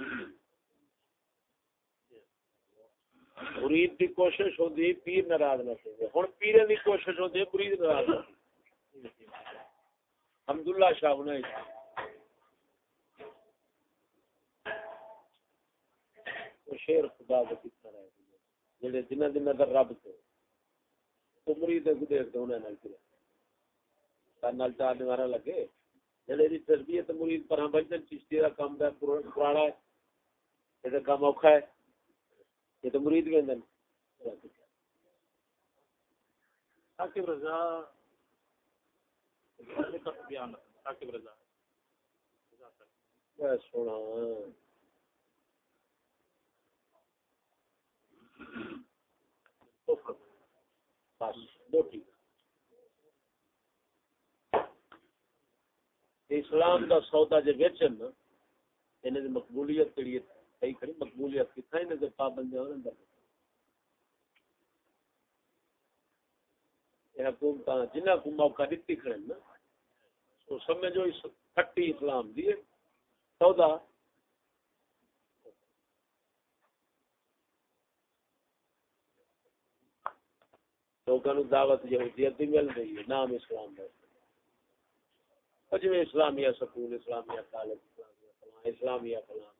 مرید کی کوشش ہوتی پیر ناراض نہ کرے ہوں پیرے کی کوشش ہوتی مرید ناراض نہ حمداللہ شاہ نے شیر خدا کا کتنا رہے جڑے جنہ دی نظر رب سے تو مرید کو دیکھ دے انہیں نال کرے تاں نال چار دیوارا لگے۔ جڑے دی تربیت مرید پر ہم بجن چشتی دا کام دا، پرانا ہے۔ یہ اوکھا ہے یہ تو مرید کے اندر ثاقب رضا ثاقب رضا سونا اسلام دا سودا جے ویچن نا مقبولیت کیڑی صحیح کھڑی مقبولیت کتنا انہیں دے پابندے ہونے اندر یہ حکومت جنہ کو موقع دیتی کھڑے نا تو سمجھو اس کھٹی اسلام دیے سودا لوگوں دعوت یہودیت بھی مل رہی ہے، نام اسلام کا جی اسلامیہ سکول، اسلامیہ کالج، اسلامیہ اسلامیہ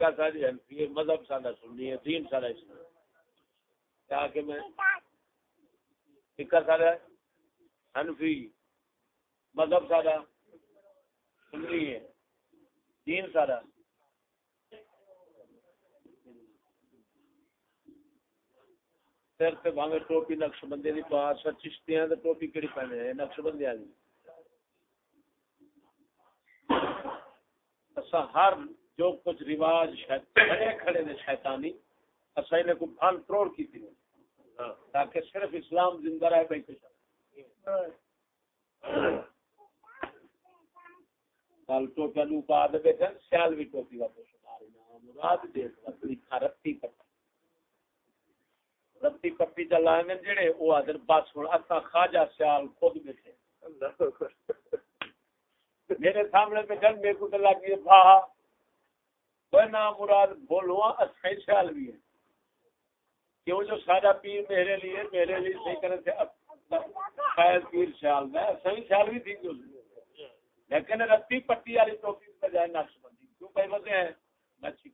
سکا ساری ہنفی ہے، مذہب سارا سننی ہے، دین سارا اسلام کیا کہ میں سکا سارا ہنفی مذہب سارا سننی ہے، دین سارا۔ سر تے بھاوے ٹوپی نقش بندے دی پاس چشتیاں تے ٹوپی کیڑی پہنے ہیں؟ نقش بندے والی اسا ہر جو کچھ رواج کھڑے کھڑے نے شیطانی اسا نے کو پھل تروڑ کی تھی۔ تاکہ صرف اسلام زندہ رہے بیٹھے کل ٹوپیا لو پا دے بیٹھے سیال بھی ٹوپی کا پوچھ مراد دیکھ اپنی رتی پٹا رتی پٹی چلا جڑے وہ آدر بس ہوں اصا خواجہ سیال خود بیٹھے۔ میرے سامنے پہ جن میرے کو تو لگ گئی بھا نام مراد بولو اچھا سیال بھی ہے۔ کیوں جو سارا پیر میرے لیے میرے لیے صحیح کرے تھے فیض پیر سیال میں صحیح سیال بھی تھی لیکن رتی پٹی والی ٹوپی بجائے نقش بندی۔ کیوں بھائی وجہ ہے نقش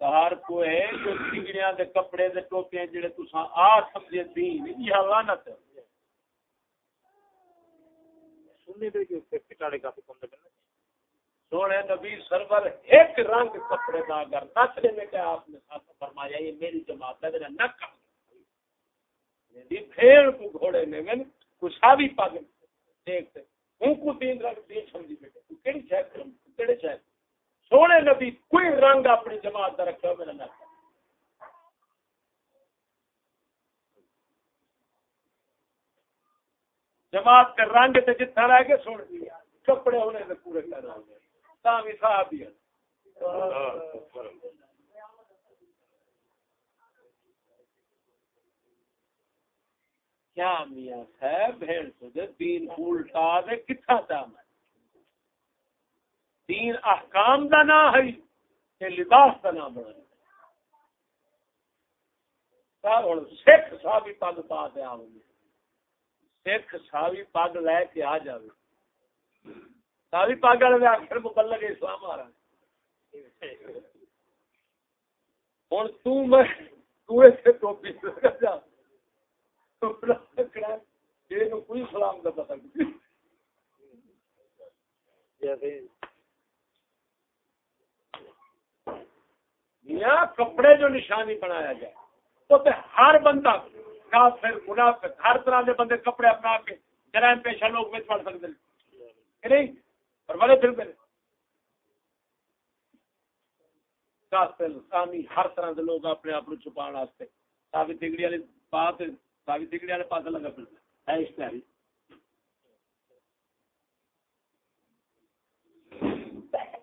سہار کو ہے جو سنگڑیاں دے کپڑے دے ٹوپیاں جڑے تساں آ سمجھے دین۔ یہ لعنت ہے۔ سننے دے جو پٹاڑے کافی کم دے سونے نبی سرور ایک رنگ کپڑے دا اگر نسلے میں کہ آپ نے ساتھ فرمایا، یہ میری جماعت ہے، میرا نہ کم میری پھیڑ کو گھوڑے میں میں کچھ بھی پاگ دیکھتے ان کو تین رنگ دین سمجھی بیٹھے۔ تو کیڑی شاید کیڑے شاید سونے نبی کوئی رنگ اپنی جماعت کا رکھا میرا نہ جماعت کا رنگ تو جتنا رہ گیا سن دیا کپڑے ہونے سے پورے کر بھی صاحب بھی کیا میاں ہے بھیڑ تجھے دین الٹا دے کتنا دام ہے دین احکام دا نام ہے کہ لباس کا نام بنا۔ سکھ سابی پگ پا دے دیا سکھ سابی پگ لے کے آ جائے سابی پگ والے آخر مبلغ اسلام آ رہا ہوں ٹوپی جا۔ کوئی سلام کا پتا میاں کپڑے جو نشانی بنایا جائے تو ہر بندہ کافر، منافق، ہر طرح کے بندے کپڑے اپنا کے جرائم پیشہ لوگ میں پڑ سکتے نہیں؟ اور بڑے پھر میرے قاتل سامی ہر طرح کے لوگ اپنے آپ کو چھپا واسطے۔ سابی تگڑی والے بات سابی تگڑی والے پاس لگا پھر۔ ہے اشتہاری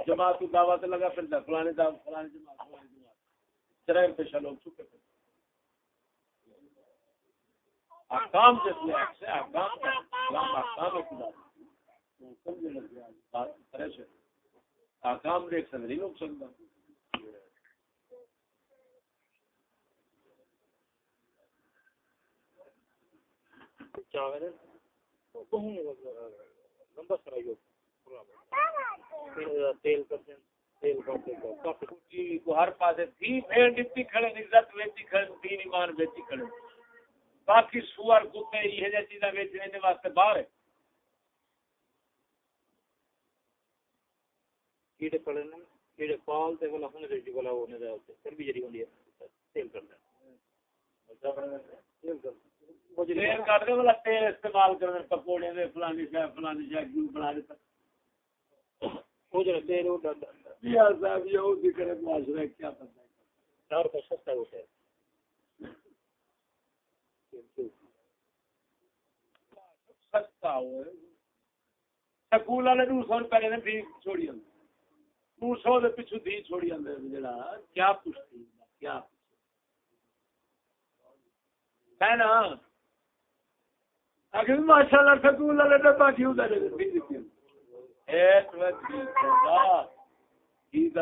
جماعت کی دعوت لگا پھر۔ فلانے دعوت فلانے جماعت فلانے جماعت۔ چرائم پیشہ لوگ چھپے پھر۔ احکام جس میں احکام احکام احکام۔ دیکھ سکتے نہیں لوگ سکتا ہر کھڑے عزت ویچی کھڑے ایمان کھڑے باقی سور کتے یہ چیزاں واسطے باہر ہے کیڑے پڑے نے کیڑے پال تے والا ہن ریجی والا ہونے دا پھر بھی جڑی ہوندی ہے تیل کرنا تیل کر دے والا تیل استعمال کرنے پکوڑے دے فلانی شے فلانی شے کیوں بنا دیتا وہ جو تیل وہ یا صاحب یہ وہ ذکر معاشرہ کیا پتہ ہے چار کا سستا ہوتا ہے سستا ہو سکول والے دو سو روپے نے فیس چھوڑی ہوں دو سو دے پیچھو دی چھوڑی ہوں جڑا، کیا پوچھتی کیا ہے نا اگر ماشاء اللہ سکول والے ڈبا کیوں دے ایک وقت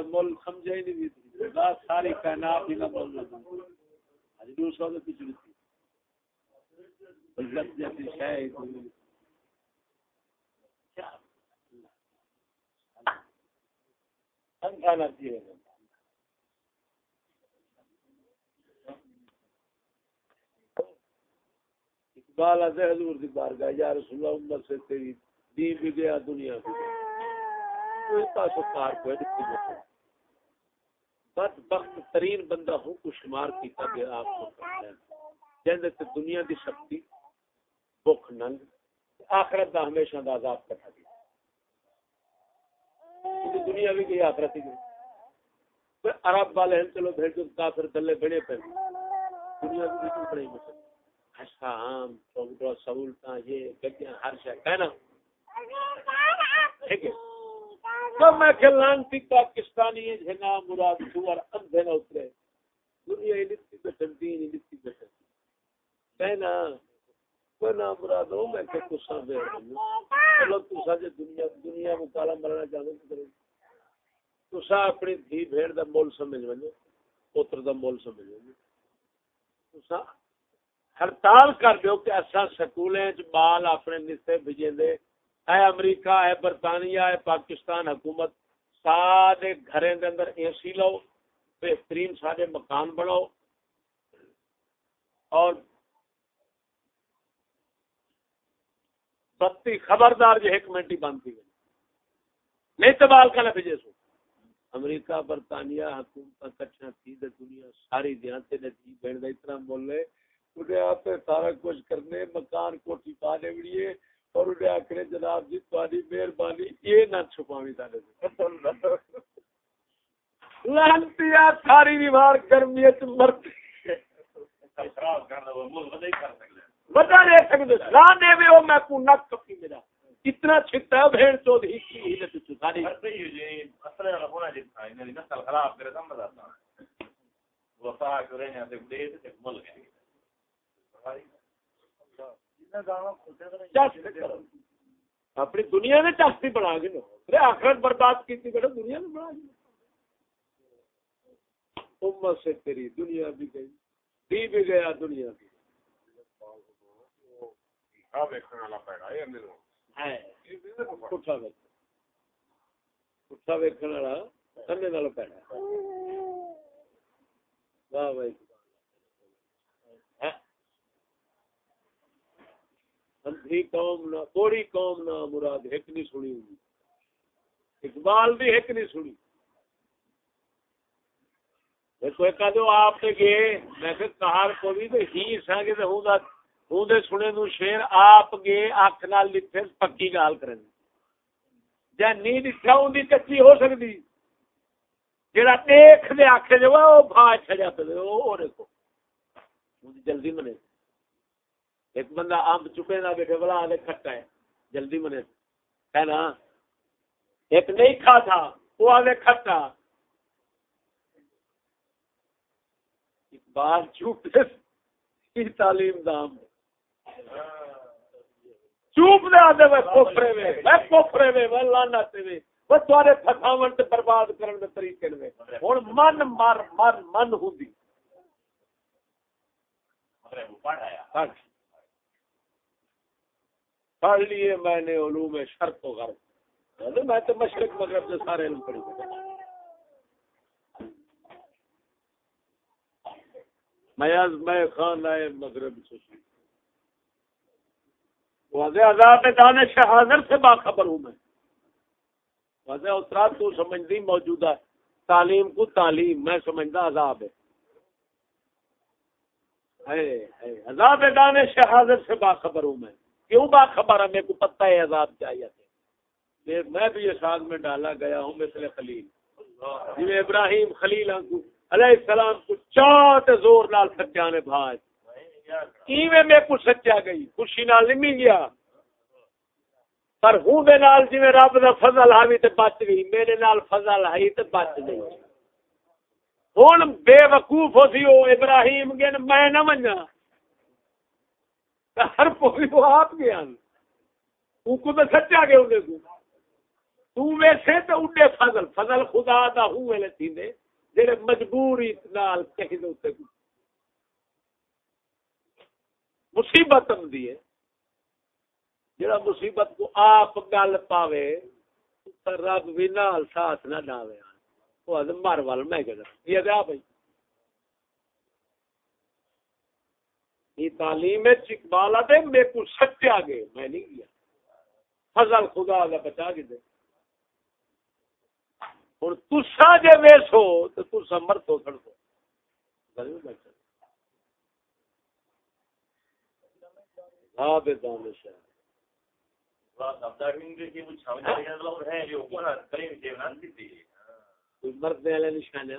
مل سمجھا ہی نہیں ساری کائنات ہی نہ بول رہا دو سو دے پیچھو عزت جیسی شے سمجھانا چاہیے اقبال آتے حضور دی بارگاہ، یا رسول اللہ، امت سے تیری دین بھی گیا، دنیا بھی گیا۔ کوئی پاسو کار، کوئی دکھتی جاتا بد بخت ترین بندہ ہوں کو شمار کیتا گیا آپ کو۔ کرنا ہے جہاں تے دنیا دی شکتی بخ ننگ، آخرت دا ہمیشہ دا عذاب کرتا گیا۔ دنیا بھی گئی آخرت ہی گئی عرب والے ہیں، چلو بھیج کافر دلے بڑے پہ دنیا بھی تو بڑے مسئلہ حسام چوکٹو سہولتاں یہ گڈیاں ہر شے۔ کہنا۔ ٹھیک ہے۔ تو میں کہ لانتی پاکستانی ہے جنا مراد سور اندھے نہ اترے۔ دنیا ہی لتی بیٹھن دین ہی لتی بیٹھن کہنا، کوئی نہ مراد ہو، میں کہ کچھ سا بے چلو تو سا دنیا دنیا مکالا مرنا چاہتے کرو تسا اپنی دھی بھیڑ دا مول سمجھ ونجو پوتر دا مول سمجھ ونجو تسا ہڑتال کر دیو کہ اسا سکولیں چ بال اپنے نسے بھیجے اے امریکہ، اے برطانیہ، اے پاکستان حکومت سارے گھریں دے اندر اے سی لو بہترین سارے مکان بناؤ۔ اور بتی خبردار جو ایک منٹ ہی بند تھی نہیں تو بال کا نہ سو امریکہ، برطانیہ حکومت کچھ تھی دنیا ساری دیانتے نے تھی بہن اتنا بولے انہیں آپ سارا کچھ کرنے، مکان، کوٹھی پا لے بڑیے اور انہیں آکڑے جناب جی تاری مہربانی، یہ نہ چھپاوی تارے لانتی ساری دیوار گرمی مرتی۔ بتا دے سکتے لانے میں وہ میں کو نک کپی میرا۔ اتنا چھتا ہے بھیڑ چود ہی کی ہی نتی چھتا ساری۔ اصلے والا ہونا جتا ہے انہیں نسل خراب کرے سمجھ آتا وفا کرے ہیں دیکھ دے تے مل گئے۔ اپنی دنیا میں چاستی بنا گے نا آخرت برباد کی تھی بیٹا دنیا میں بنا گے امت سے تیری دنیا بھی گئی دی بھی گیا دنیا بھی اندھی قوم نہ کوڑی قوم نہ مراد ایک نہیں سنی ہوئی اقبال بھی ایک نہیں سنی دیکھو ایک آپ نے گئے میں کہ کہار کو بھی تو ہی سانگے تو ہوں ہوں دے سنے نو شیر آپ گئے اکھ نال لکھے پکی گال کریں جی نیند کھاؤں دی کچی ہو سکتی جڑا دیکھ دے آکھے جو وہ بھا چھڑیا پہ وہ دیکھو۔ جلدی منے۔ ایک بندہ آم چکے نہ بیٹھے، بلا آدھے کھٹا ہے۔ جلدی منے۔ ہے نا؟ ایک نہیں کھا تھا وہ آدھے کھٹا۔ اقبال چوپ تعلیم دام۔ ہے چوپ دے آدھے میں کوفرے میں میں کوفرے میں میں لانا تے وہ تھوڑے تھکاون تے برباد کرن دے طریقے نے ہن من مر مر من ہوندی ہاں۔ پڑھ لیے میں نے علوم شرط و غرب میں تو مشرق، مغرب سے سارے علم پڑھی۔ میں از میں خان آئے مغرب سے واضح عذاب دانش حاضر سے باخبر ہوں میں۔ واضح اترا تو سمجھتی موجودہ تعلیم کو تعلیم، میں سمجھتا عذاب ہے۔ عذاب دانش حاضر سے باخبر ہوں میں۔ کیوں باخبر ہے؟ میرے کو پتہ ہے عذاب چاہیے تھے میں بھی یہ ساتھ میں ڈالا گیا ہوں مثل خلیل۔ جی ابراہیم خلیل ہاں علیہ السلام کو چاہتے زور لال سجانے بھائی۔ ایویں میں کو سچا گئی، خوشی نال نہیں گیا پر ہوں دے نال جی رب دا فضل ہاوی تے بچ گئی، میرے نال فضل ہائی تے بچ گئی۔ ہوں بے وقوف ہو سی وہ ابراہیم گن، میں نہ منیا ہر پوری وہ آپ گیا تو کو تو سچا گیا انہیں کو۔ تو ویسے تو اڈے فضل فضل خدا دا ہوں ویلے تھی دے، جڑے مجبوری نال کہیں دے اتنے مصیبت آدھی ہے۔ جڑا مصیبت کو آپ گل پاوے رب بھی نال ساتھ نہ ڈاوے وہ مر وال میں کہ یہ دیا بھائی۔ یہ تعلیم اقبال دے میرے کو سچا گئے میں نہیں گیا۔ فضل خدا کا بچا کے دے۔ ہوں تسا جی ویسو تو تسا مرتو سڑکو۔ ہاں۔ بے دانش ہے مرد والے نشانے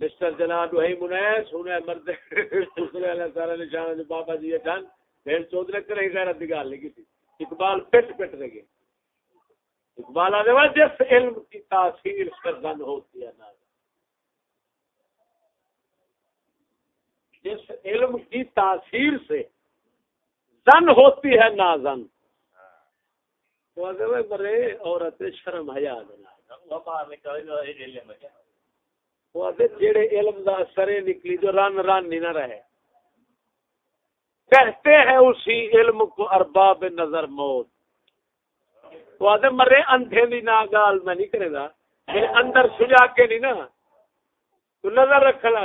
مسٹر جناب وہی منیس مرد والے سارے نشان بابا جی ڈن پھر چودھری کرے رد گال نہیں کی اقبال پٹ پٹ رہے۔ اقبال آدھے جس علم کی تاثیر سرزن ہوتی ہے نا جس علم کی تاثیر سے زن ہوتی ہے نازن۔ مرے عورت شرم حیا جڑے علم دا سرے نکلی جو رن رن نہیں نہ رہے۔ کہتے ہیں اسی علم کو ارباب نظر موت۔ تو آدھے مرے اندھے دی نا گال میں نہیں کرے گا اندر سجا کے نہیں نا۔ تو نظر رکھنا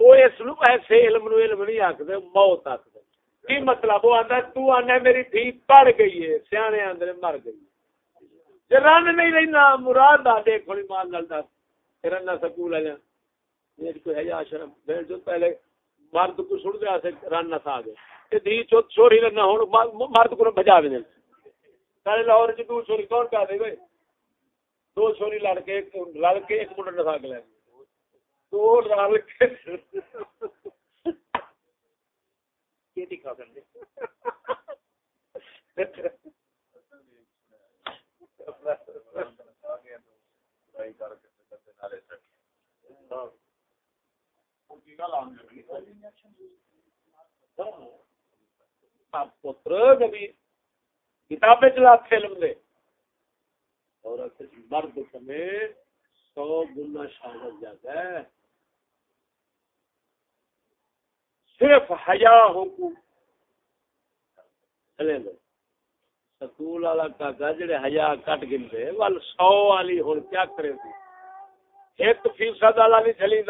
وہ اس ایسے علم نو علم نہیں آخر موت آخر کی مطلب؟ وہ آتا تو آنا میری دھی پڑ گئی ہے، سیانے آدھے مر گئی جی رن نہیں رہنا مراد آ دیکھ مال نال دس۔ پھر سکول آ جی کوئی ہے یا شرم؟ جو پہلے مرد کو سن دیا سے رن نہ تھا گئے۔ دھی چوری ہوں مرد کو بجا بھی سارے لاہور چ دو چوری کون کر دے گئے دو چوری لڑ کے لڑ کے ایک منٹ نسا کے لے دو رل کے ہاں، پتر کتابیں چلا فلم دے۔ اور مرد سمیت سو گنا شامل جاتا ہے۔ صرف حیا چلے لو سکول والا کاکا جڑے ہیا کٹ گنتے ول سو والی ہوں کیا کرے تھی ایک فیصد والا نہیں چلی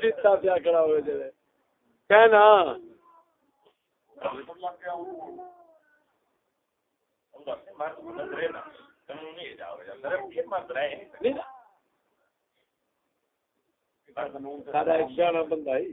سیتا پیا کھڑا ہوئے جڑے۔ کہنا۔ بندہ ہی۔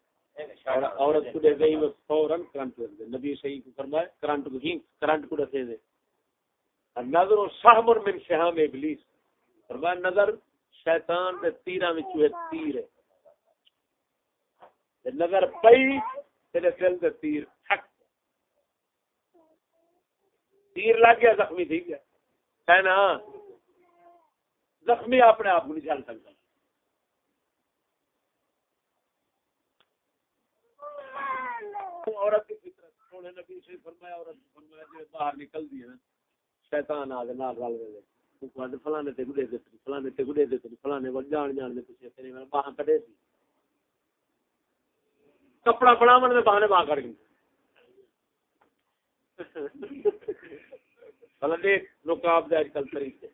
عورت کو دے گئی فوراً کرنٹ لگ دے۔ نبی صحیح کو فرمائے کرنٹ کو ہی، کرنٹ کو رکھے دے۔ نظر و سہمر من شہام ابلیس۔ فرمایا، نظر شیطان دے تیراں وچ ایک تیر ہے۔ نظر پئی، تیرے دل دے تیر تھک تیر لگ گیا، زخمی تھی گیا۔ ہے نا؟ زخمی اپنے آپ کو نہیں چل سکتا۔ عورت کی فطرت۔ سونے نبی سے فرمایا، عورت فرمایا جو باہر نکل دی ہے نا، شیطان آ نال رل گئے فلانے تے گڈے دیتے فلانے تے گڈے دیتے فلانے ول جان جان دے پیچھے تیرے میں باہر کڈے سی۔ کپڑا بناون دے بہانے باہر کڈ گئے فلا دیکھ نقاب دے اج کل طریقے۔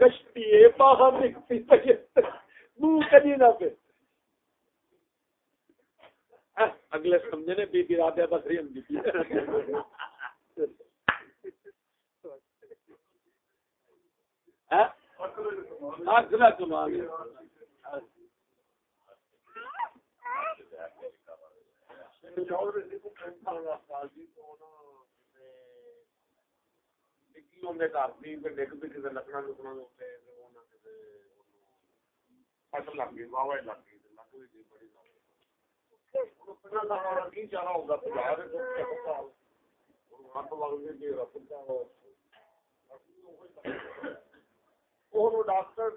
گشتی ہے، باہر نکتی منہ کدی نہ پہ اگلے سمجھے نے بی بی رابعہ بکری ہم بی اگلا کمال لگ گئی واہ لگ گئی لگ گئی بڑی ڈاکٹر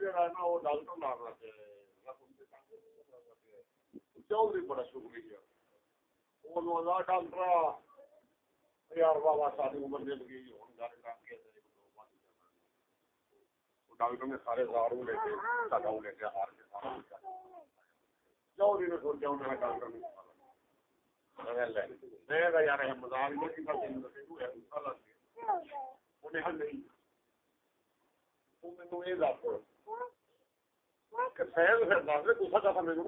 چودھری بڑا شکریہ ڈاکٹر یار بابا ساری عمر مل گئی ڈاکٹر نے سارے ہار لے کے لے کے ہار کے چودھری نے سوچا انہوں نے ڈاکٹر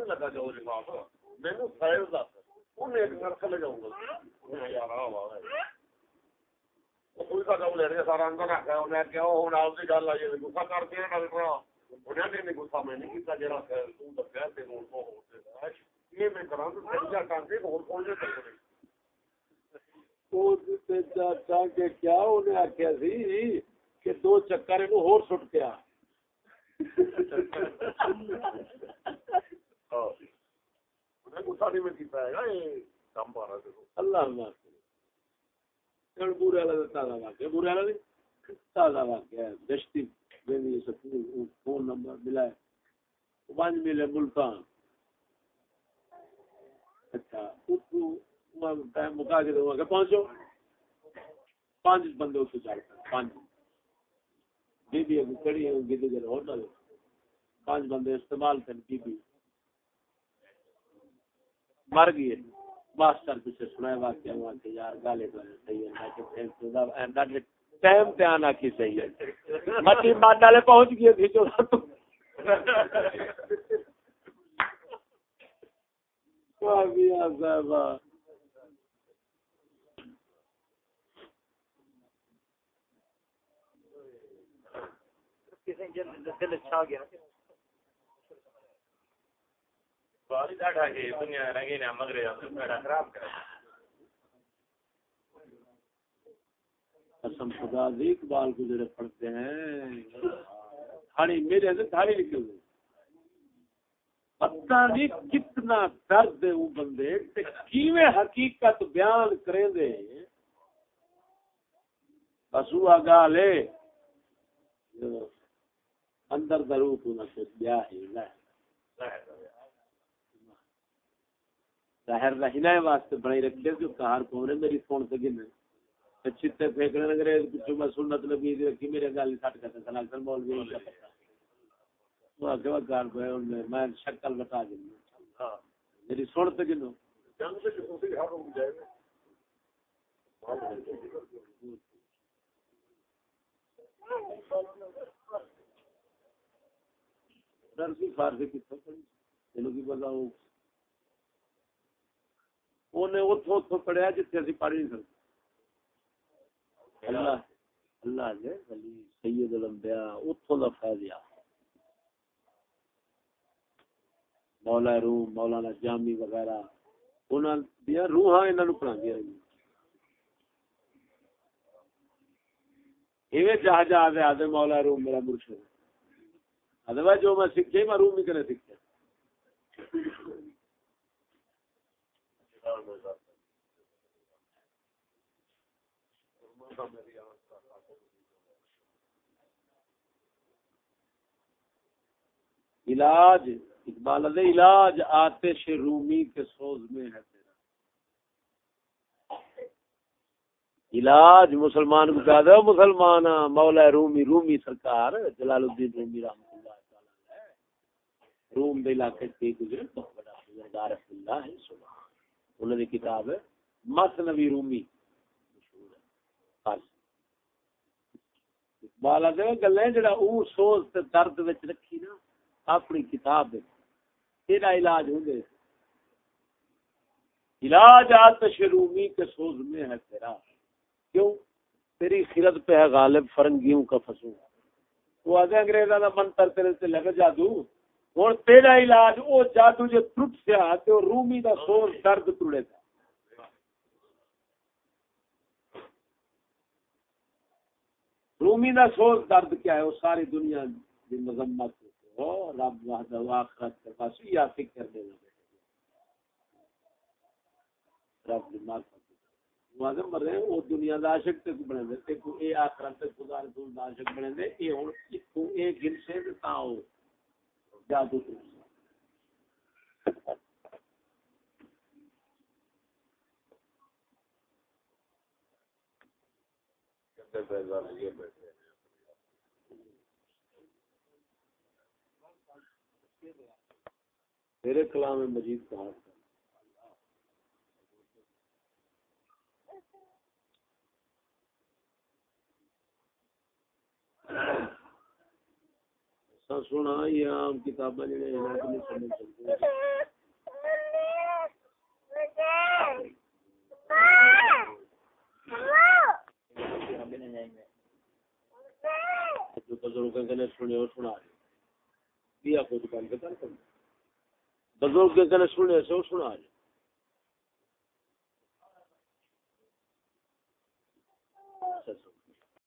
لگا چودھری صاحب مینو سائز دس انہیں ایک نرس لے جاؤں گا یار کوئی سا لے رہے سارا اندر رکھا انہیں کیا ہوں آپ گل آئی گسا انہیں نہیں گسا میں نہیں کیا جا دسیا تین کیا انہیں آخیا سی کہ دو چکر ہور سٹ پیا اللہ برے والا تازہ واقعہ برے والا نہیں تازہ واقعہ دشتی فون نمبر ملا ہے۔ پانچ ملے ملتان۔ اچھا اتو ٹائم مکا کے دوں گا پہنچو پانچ بندے اتنے چل پہ پانچ۔ بی بی کڑی ہے گدی گل ہوٹل پانچ بندے استعمال کر بی بی۔ مر گئی ہے ماسٹر پیچھے سنا واقعہ ہوا کہ یار، گالے تو صحیح ہے کہ پھر تو اینڈا ٹائم پہ آنا کی صحیح ہے۔ مٹی ماڈ والے پہنچ گئے تھے جو۔ صاحب دل اچھا گیا۔ قسم خدا دی اقبال کو جڑے پڑھتے ہیں۔ تھاڑی میرے اندر تھاڑی پتہ نہیں کتنا درد ہے وہ بندے۔ کیویں حقیقت بیان کریں دے؟ بس وہ گال ہے اندر درو تو نہ سے بیا ہی نہ ظاہر رہنا واسطے بڑائی رکھتے جو کار کون ہے میری فون سے گن چھتے پھینکنے لگے پچھو میں سنت لگی رکھی میرے گل سٹ کرتے سنا کر بول بھی میں شکل بتا دیں میری سن تو گنو جنگ سے جسوسی ہر رک جائے گا درسی فارسی کتوں پڑھی تینوں کی پتا وہ انہیں اتوں اتوں پڑھیا جتنے اسی پڑھ نہیں سکتے اللہ اللہ نے ولی سید الانبیاء اتوں دا فیض مولا روم مولانا جامی وغیرہ انہاں دیا روحاں انہاں نو پڑھاندیاں رہی ایویں جہاں جہاں دے آدھے مولا روم میرا مرشد ہے جو میں سیکھے میں روم ہی کرے سیکھے علاج، اقبال علاج آتش رومی کے سوز میں ہے تیرا۔ علاج، مسلمان کو کہا دو مسلمان مولا رومی رومی سرکار، جلال الدین رومی رحمۃ اللہ تعالی روم دے علاقے سے گزرے بہت بڑا بزرگار اللہ ہے، سبحان انہوں نے کتاب ہے مثنوی رومی، مشہور ہے، فارسی۔ اقبال دے گلیں جڑا او سوز تے درد وچ رکھی نا، اپنی کتاب دے۔ تیرا علاج ہوں گے علاج آتش رومی کے سوز میں ہے تیرا۔ کیوں؟ تیری خرد پہ ہے غالب، فرنگیوں کا فسوں وہ آدھے انگریزا کا منتر تیرے سے لگ جادو۔ اور تیرا علاج وہ جادو جو ٹوٹ سے آتے اور رومی کا سوز درد ٹوڑے تھا رومی کا سوز درد کیا ہے؟ وہ ساری دنیا کی مذمت رب وحدہ واخرت کے پاس یا فکر دے رب دی معرفت واگر مر رہے وہ دنیا دا عاشق تے بنے دے۔ تے کو اے آخرت تے خدا رسول دا عاشق بنے دے۔ اے ہن کو اے گن سے تے تا ہو۔ جادو تو تیرے کلام مجید کہا سونا یہ عام کتاباں جڑے ہیں سمجھ سکتے جو بزرگ سنے سنا دیا کچھ کے کر بزرگ سنے سے سنا